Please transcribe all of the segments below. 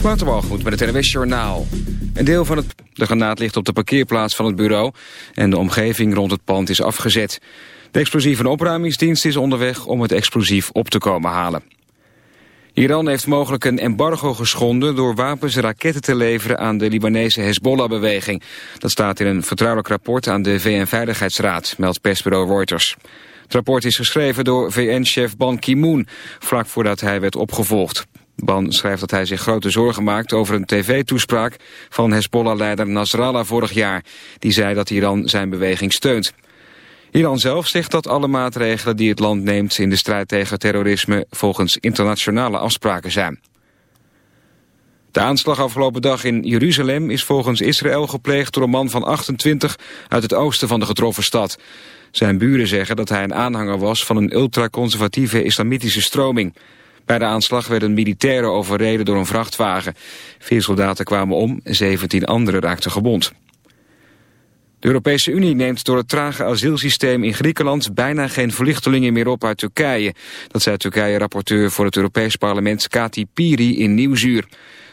goed. met het NWS Journaal. Een deel van het... De granaat ligt op de parkeerplaats van het bureau en de omgeving rond het pand is afgezet. De explosieve opruimingsdienst is onderweg om het explosief op te komen halen. Iran heeft mogelijk een embargo geschonden door wapens en raketten te leveren aan de Libanese Hezbollah-beweging. Dat staat in een vertrouwelijk rapport aan de VN-veiligheidsraad, meldt persbureau Reuters. Het rapport is geschreven door VN-chef Ban Ki-moon, vlak voordat hij werd opgevolgd. Ban schrijft dat hij zich grote zorgen maakt over een tv-toespraak van Hezbollah-leider Nasrallah vorig jaar. Die zei dat Iran zijn beweging steunt. Iran zelf zegt dat alle maatregelen die het land neemt in de strijd tegen terrorisme volgens internationale afspraken zijn. De aanslag afgelopen dag in Jeruzalem is volgens Israël gepleegd door een man van 28 uit het oosten van de getroffen stad. Zijn buren zeggen dat hij een aanhanger was van een ultraconservatieve islamitische stroming. Bij de aanslag werden militairen overreden door een vrachtwagen. Vier soldaten kwamen om, 17 anderen raakten gewond. De Europese Unie neemt door het trage asielsysteem in Griekenland bijna geen vluchtelingen meer op uit Turkije. Dat zei Turkije-rapporteur voor het Europees Parlement Kati Piri in Nieuwzuur.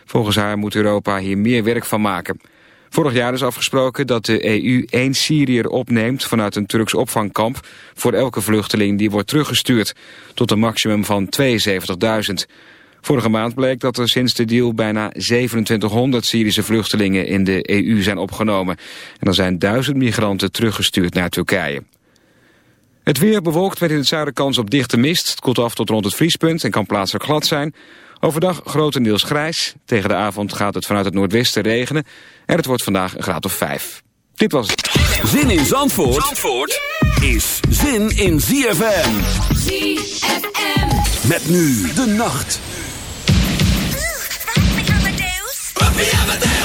Volgens haar moet Europa hier meer werk van maken. Vorig jaar is afgesproken dat de EU één Syriër opneemt vanuit een Turks opvangkamp voor elke vluchteling die wordt teruggestuurd, tot een maximum van 72.000. Vorige maand bleek dat er sinds de deal bijna 2700 Syrische vluchtelingen in de EU zijn opgenomen. En er zijn duizend migranten teruggestuurd naar Turkije. Het weer bewolkt met in het zuiden kans op dichte mist. Het koelt af tot rond het vriespunt en kan plaatselijk glad zijn. Overdag grotendeels grijs. Tegen de avond gaat het vanuit het noordwesten regenen. En het wordt vandaag een graad of 5. Dit was Zin in Zandvoort, Zandvoort is zin in ZFM. ZFM. Met nu de nacht. Ooh,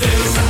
This.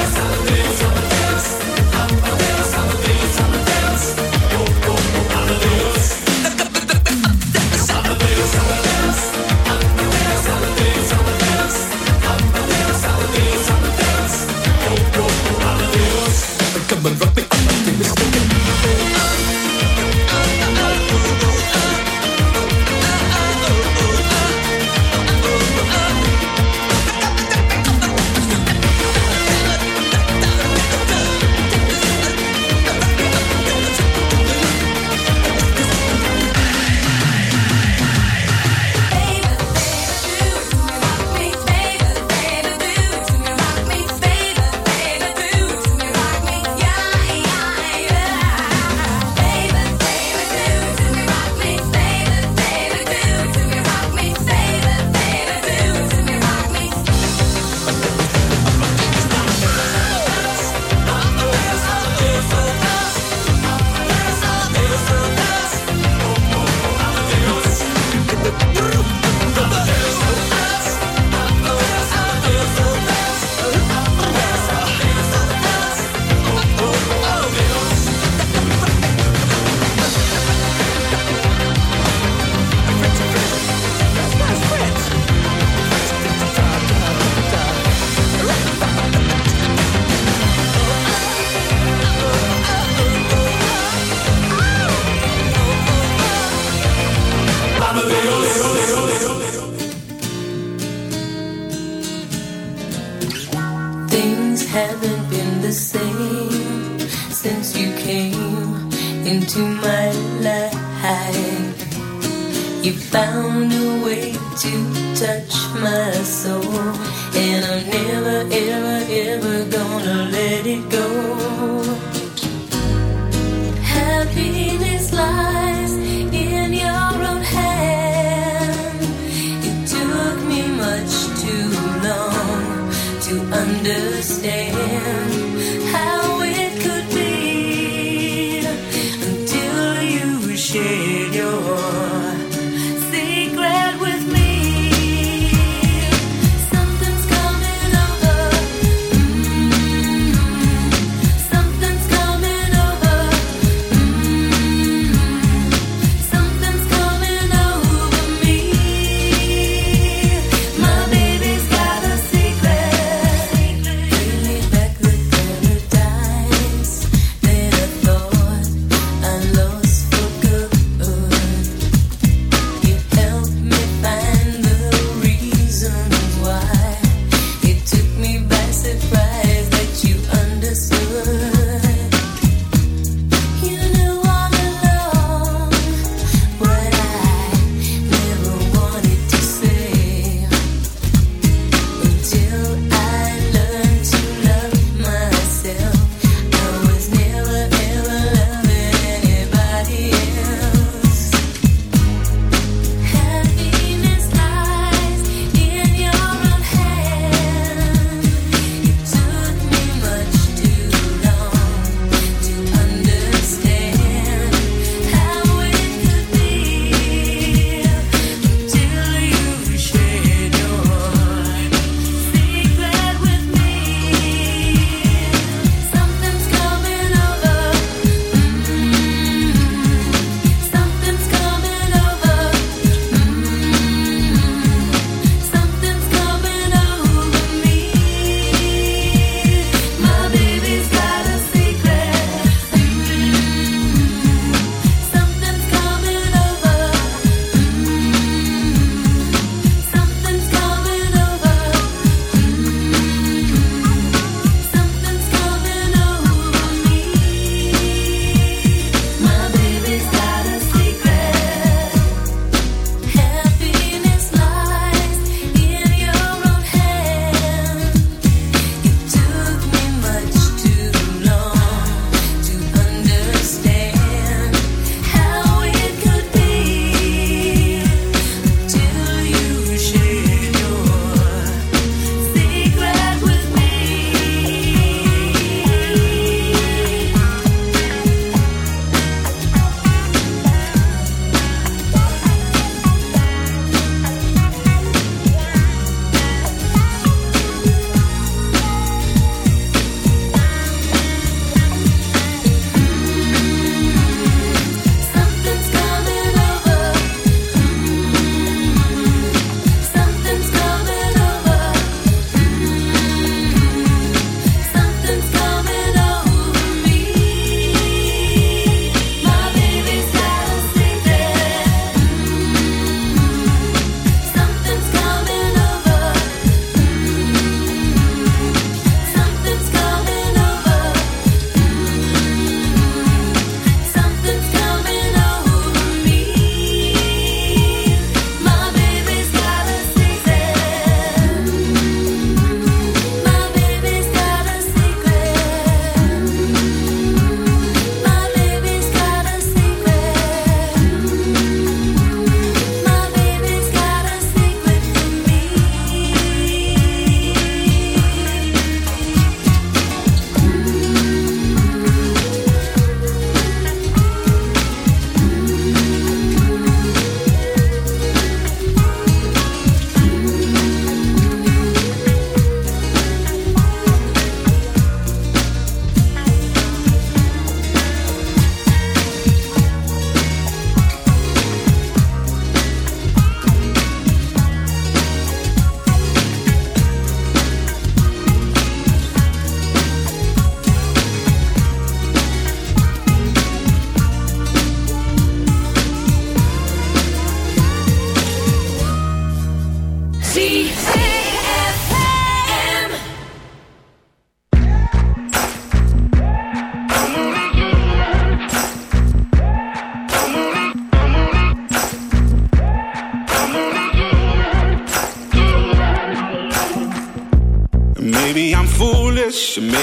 remember nothing.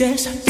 just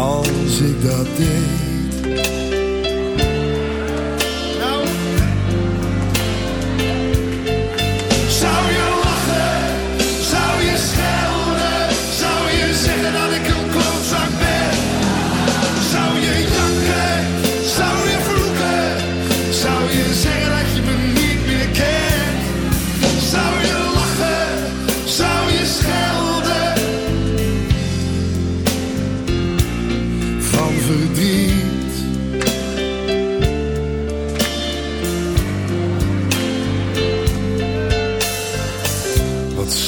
als ik dat deed.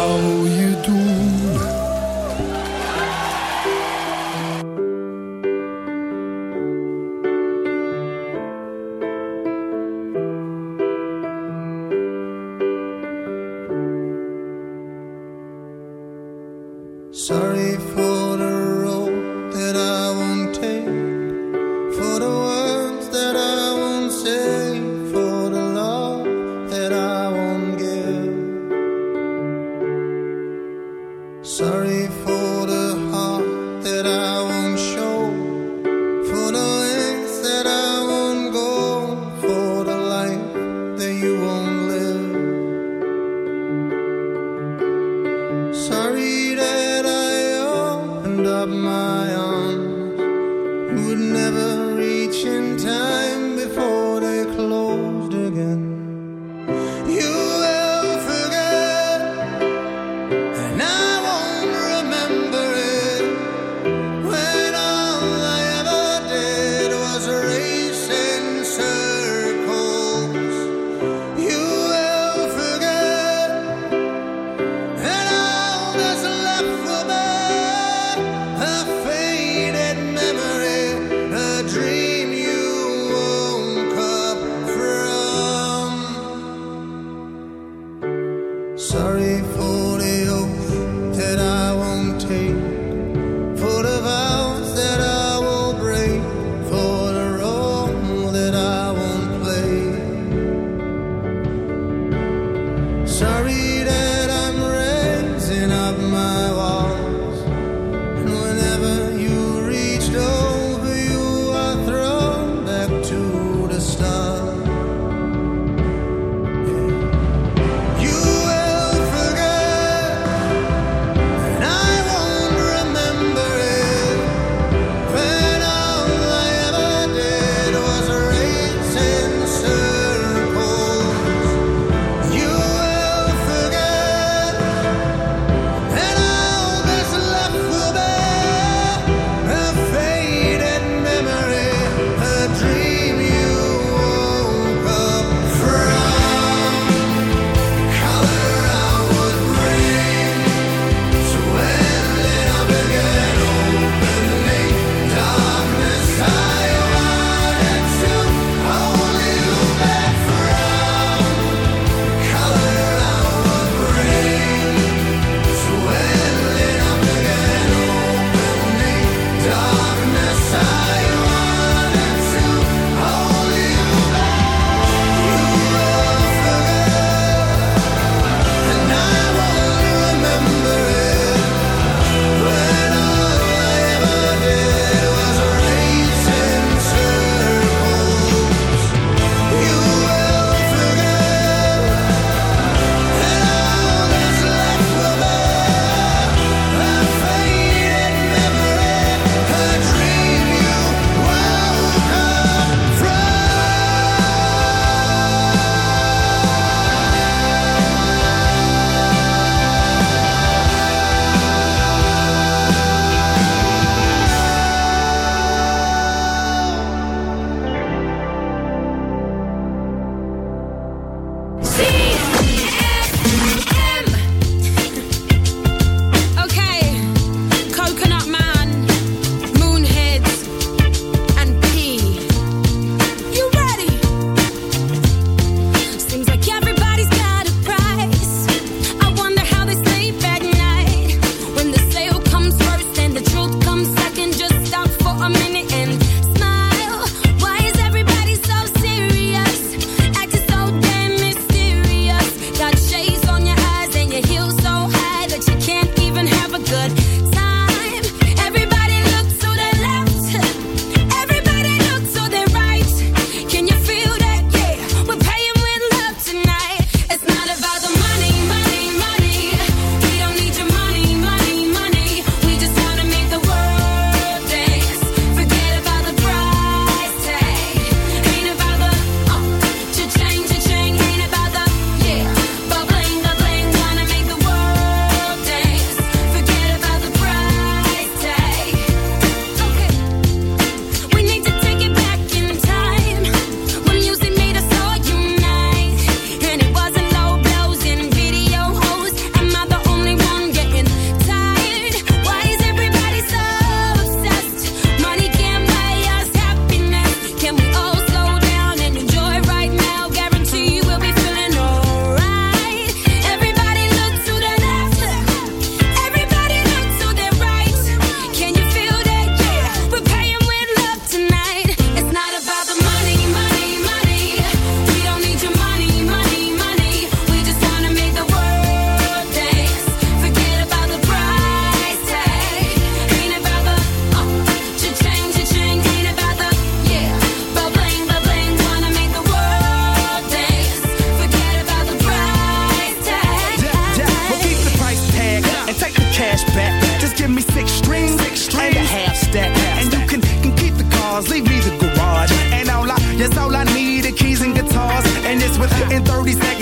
zou je doen?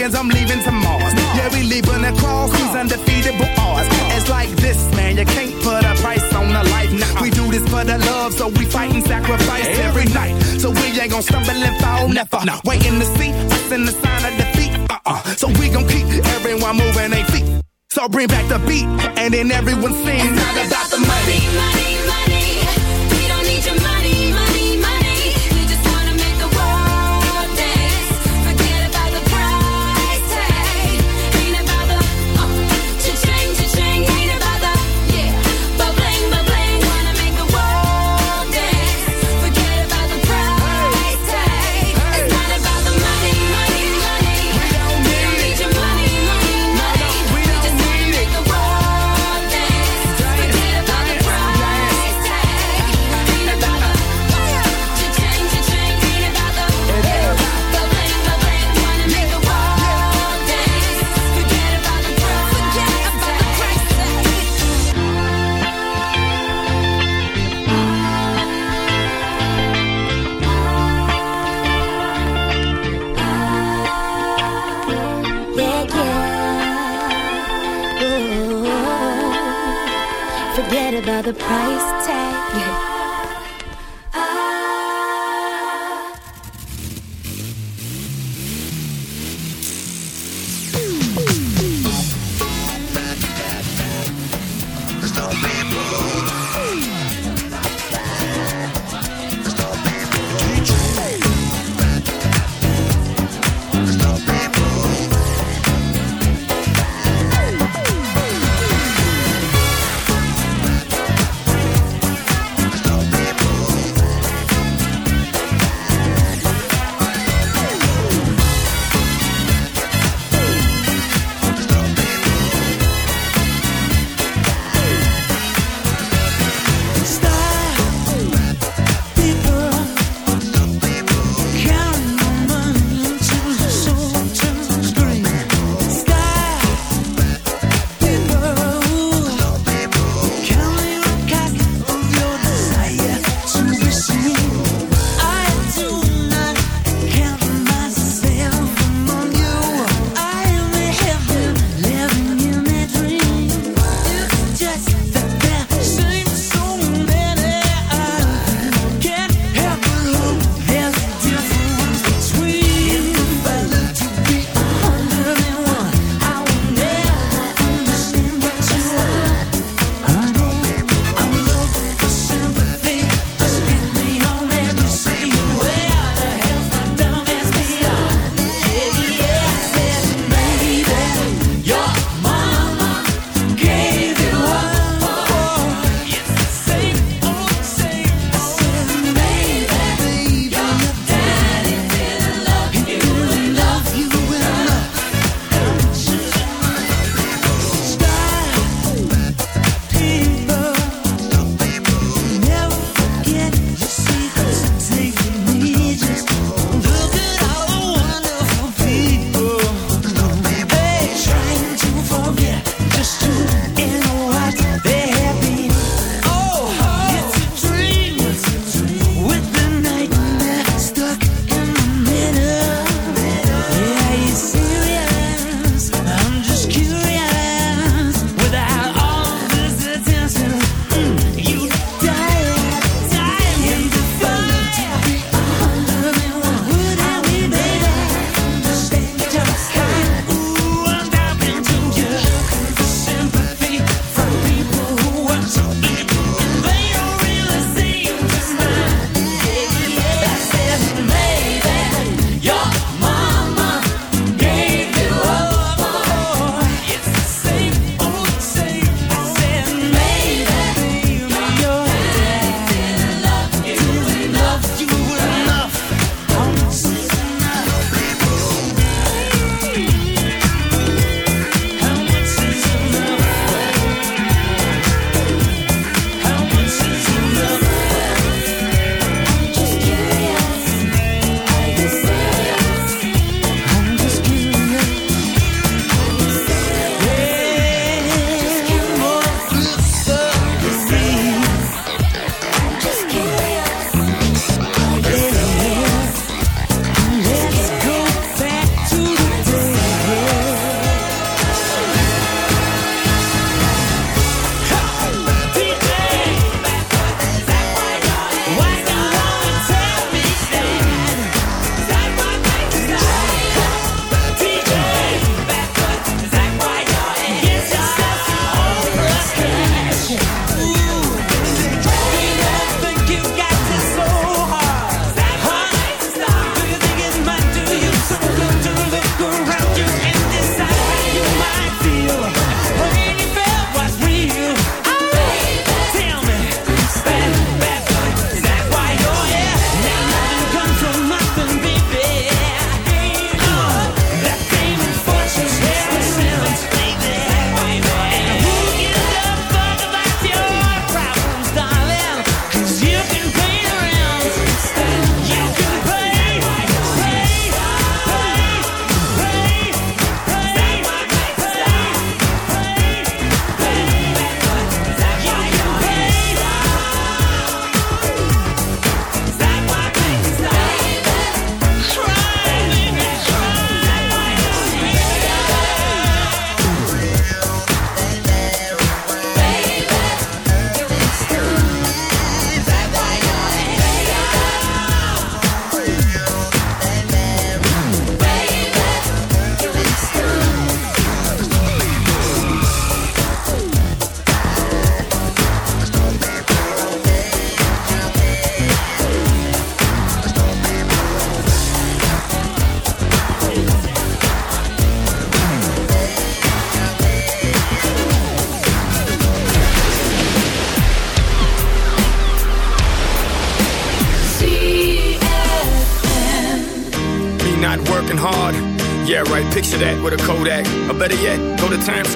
millions, I'm leaving to Mars. Yeah, we leaving the across these undefeatable odds. It's like this, man, you can't put a price on a life. Nah, we do this for the love, so we fight and sacrifice every night. So we ain't gonna stumble and fall, never. Nah. Waiting to see us in the sign of defeat. Uh-uh. So we gonna keep everyone moving their feet. So bring back the beat, and then everyone sings. It's not about the money, money, money. The price